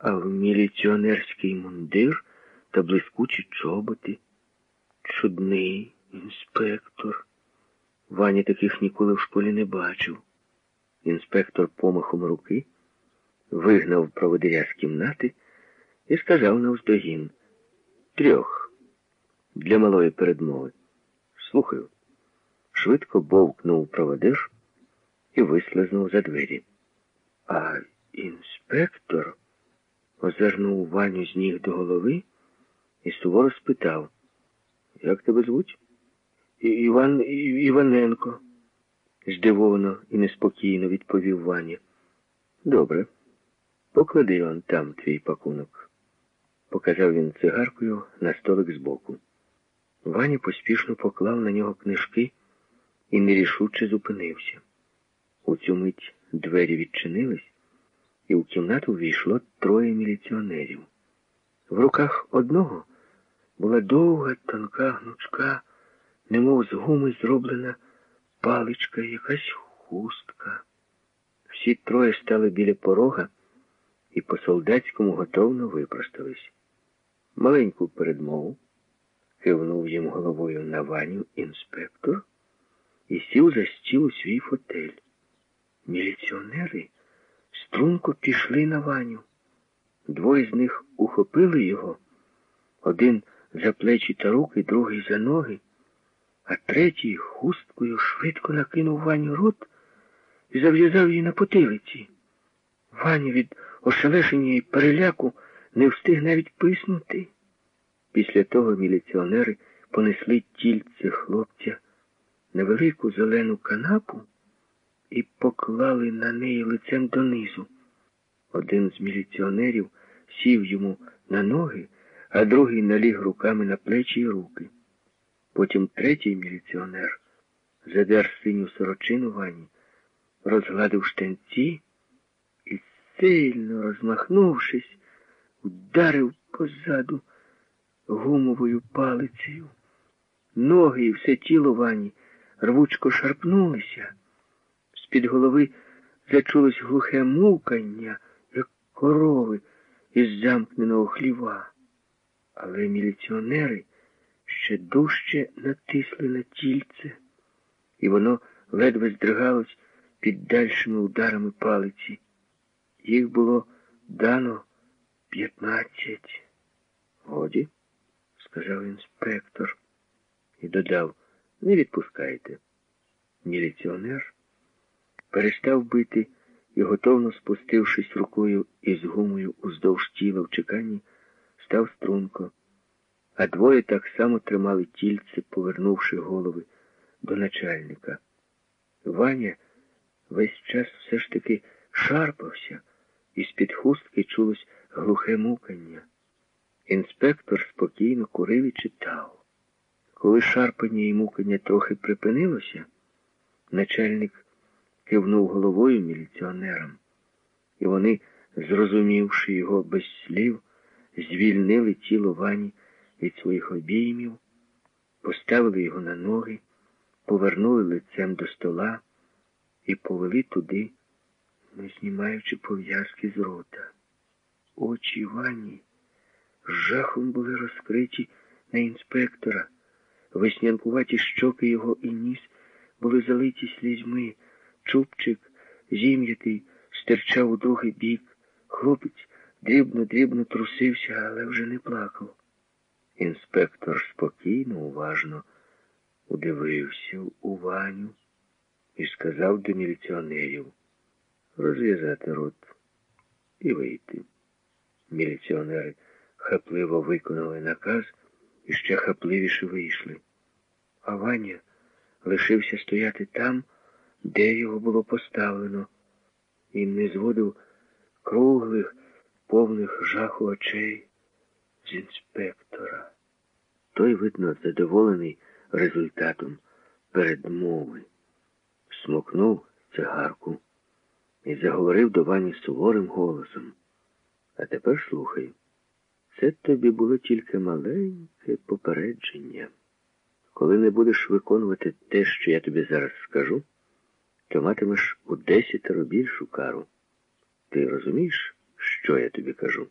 а в міліціонерський мундир та блискучі чоботи. Чудний інспектор. Ваня таких ніколи в школі не бачив. Інспектор помахом руки вигнав проводиря з кімнати і сказав навздогін. Трьох. Для малої передмови. Слухаю. Швидко бовкнув проводир і вислизнув за двері. А інспектор озирнув Ваню з ніг до голови і суворо спитав, як тебе звуть? Іван. Іваненко, здивовано і неспокійно відповів Ваня. Добре, поклади он там твій пакунок, показав він цигаркою на столик збоку. Ваня поспішно поклав на нього книжки і нерішуче зупинився. У цю мить двері відчинились, і в кімнату ввійшло троє міліціонерів. В руках одного була довга, тонка гнучка, немов з гуми зроблена паличка, якась хустка. Всі троє стали біля порога і по солдатському готовно випростались. Маленьку передмову кивнув їм головою на ваню інспектор і сів за стіл у свій фотель. Міліціонери струнко пішли на ваню. Двоє з них ухопили його, один за плечі та руки, другий за ноги, а третій хусткою швидко накинув Ваню рот і зав'язав її на потилиці. Ваня від ошелешення і переляку не встиг навіть писнути. Після того міліціонери понесли тільце хлопця на велику зелену канапу і поклали на неї лицем донизу. Один з міліціонерів сів йому на ноги, а другий наліг руками на плечі й руки. Потім третій міліціонер задер синю сорочину вані, розгладив штанці і, сильно розмахнувшись, вдарив позаду гумовою палицею. Ноги і все тіло вані рвучко шарпнулися. З-під голови зачулось глухе мукання, як корови із замкненого хліва. Але міліціонери ще дужче натисли на тільце, і воно ледве здригалось під дальшими ударами палиці. Їх було дано п'ятнадцять. Годі, сказав інспектор і додав, не відпускайте. Міліціонер перестав бити і, готовно спустившись рукою із гумою уздовж тіла в чеканні, став струнко, а двоє так само тримали тільце, повернувши голови до начальника. Ваня весь час все ж таки шарпався, і з-під хустки чулось глухе мукання. Інспектор спокійно курив і читав. Коли шарпання і мукання трохи припинилося, начальник кивнув головою міліціонерам, і вони, зрозумівши його без слів, звільнили тіло вані від своїх обіймів, поставили його на ноги, повернули лицем до стола і повели туди, не знімаючи пов'язки з рота. Очі вані жахом були розкриті на інспектора. Веснянкуваті щоки його і ніс були залиті слізьми. Чубчик, зім'ятий, стирчав у другий бік. Хлопець дрібно-дрібно трусився, але вже не плакав. Інспектор спокійно, уважно удивився у Ваню і сказав до міліціонерів розв'язати рот і вийти. Міліціонери хапливо виконали наказ і ще хапливіше вийшли. А Ваня лишився стояти там, де його було поставлено, і не зводив круглих, повних жаху очей з інспектора. Той, видно, задоволений результатом передмови, смокнув цигарку і заговорив до Вані суворим голосом. А тепер слухай. Це тобі було тільки маленьке попередження. Коли не будеш виконувати те, що я тобі зараз скажу, то матимеш у десятеро більшу кару. Ти розумієш, Що я тобі кажу?